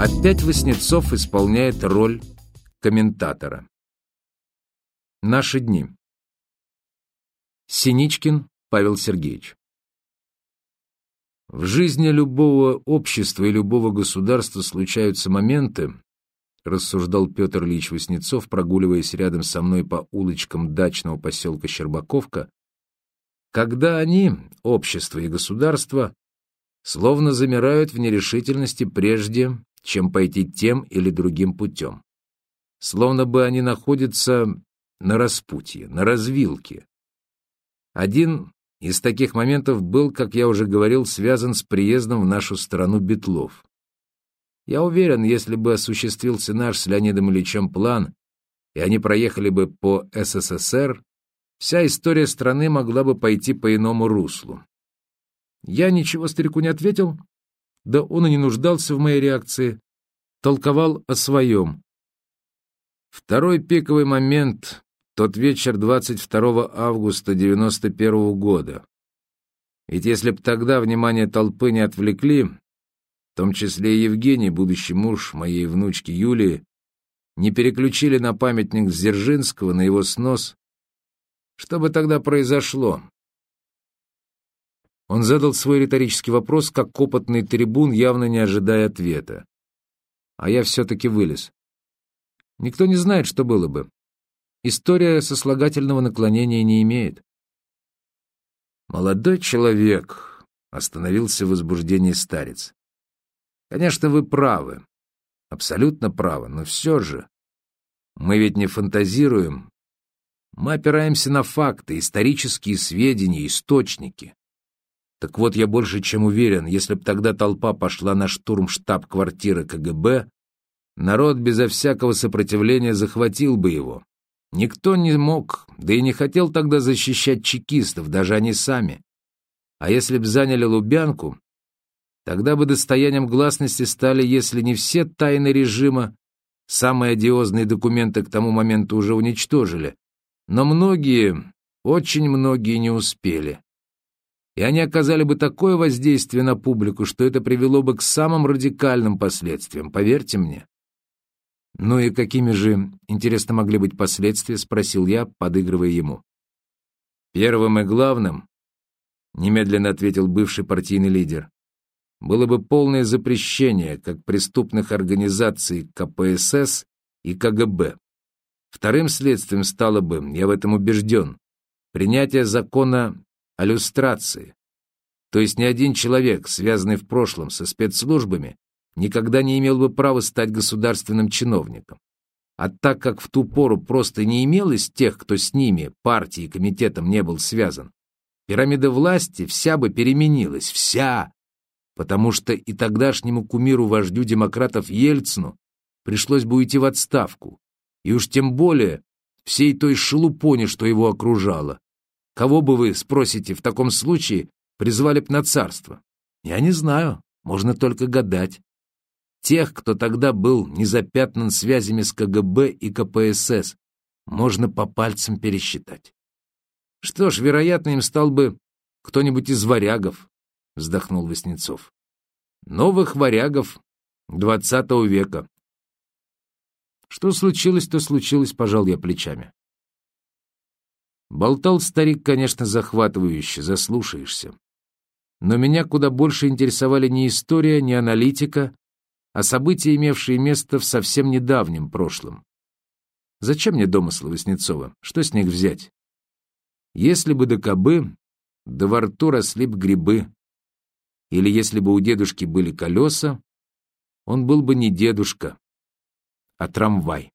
Опять Васнецов исполняет роль комментатора. Наши дни. Синичкин Павел Сергеевич. В жизни любого общества и любого государства случаются моменты, рассуждал Петр Ильич Васнецов, прогуливаясь рядом со мной по улочкам дачного поселка Щербаковка, когда они, общество и государство, словно замирают в нерешительности прежде, чем пойти тем или другим путем. Словно бы они находятся на распутье, на развилке. Один из таких моментов был, как я уже говорил, связан с приездом в нашу страну Бетлов. Я уверен, если бы осуществился наш с Леонидом Ильичем план, и они проехали бы по СССР, вся история страны могла бы пойти по иному руслу. Я ничего старику не ответил, да он и не нуждался в моей реакции, толковал о своем. Второй пиковый момент — тот вечер 22 августа 91 -го года. Ведь если б тогда внимание толпы не отвлекли, в том числе и Евгений, будущий муж моей внучки Юлии, не переключили на памятник Дзержинского, на его снос, что бы тогда произошло? Он задал свой риторический вопрос, как опытный трибун, явно не ожидая ответа. А я все-таки вылез. Никто не знает, что было бы. История сослагательного наклонения не имеет. «Молодой человек», — остановился в возбуждении старец. «Конечно, вы правы, абсолютно правы, но все же мы ведь не фантазируем, мы опираемся на факты, исторические сведения, источники. Так вот, я больше чем уверен, если б тогда толпа пошла на штурм штаб-квартиры КГБ, народ безо всякого сопротивления захватил бы его. Никто не мог, да и не хотел тогда защищать чекистов, даже они сами. А если б заняли Лубянку, тогда бы достоянием гласности стали, если не все тайны режима, самые одиозные документы к тому моменту уже уничтожили, но многие, очень многие не успели и они оказали бы такое воздействие на публику, что это привело бы к самым радикальным последствиям, поверьте мне. «Ну и какими же, интересно, могли быть последствия?» — спросил я, подыгрывая ему. «Первым и главным», — немедленно ответил бывший партийный лидер, «было бы полное запрещение как преступных организаций КПСС и КГБ. Вторым следствием стало бы, я в этом убежден, принятие закона о люстрации. То есть ни один человек, связанный в прошлом со спецслужбами, никогда не имел бы права стать государственным чиновником. А так как в ту пору просто не имелось тех, кто с ними, партией и комитетом не был связан, пирамида власти вся бы переменилась, вся, потому что и тогдашнему кумиру-вождю демократов Ельцину пришлось бы уйти в отставку, и уж тем более всей той шелупоне, что его окружало, Кого бы вы, спросите, в таком случае призвали б на царство? Я не знаю, можно только гадать. Тех, кто тогда был незапятнан связями с КГБ и КПСС, можно по пальцам пересчитать. Что ж, вероятно, им стал бы кто-нибудь из варягов, вздохнул Васнецов. Новых варягов двадцатого века. Что случилось, то случилось, пожал я плечами. Болтал старик, конечно, захватывающе, заслушаешься. Но меня куда больше интересовали не история, не аналитика, а события, имевшие место в совсем недавнем прошлом. Зачем мне домыслы Васнецова? Что с них взять? Если бы до кобы, да во рту росли б грибы. Или если бы у дедушки были колеса, он был бы не дедушка, а трамвай.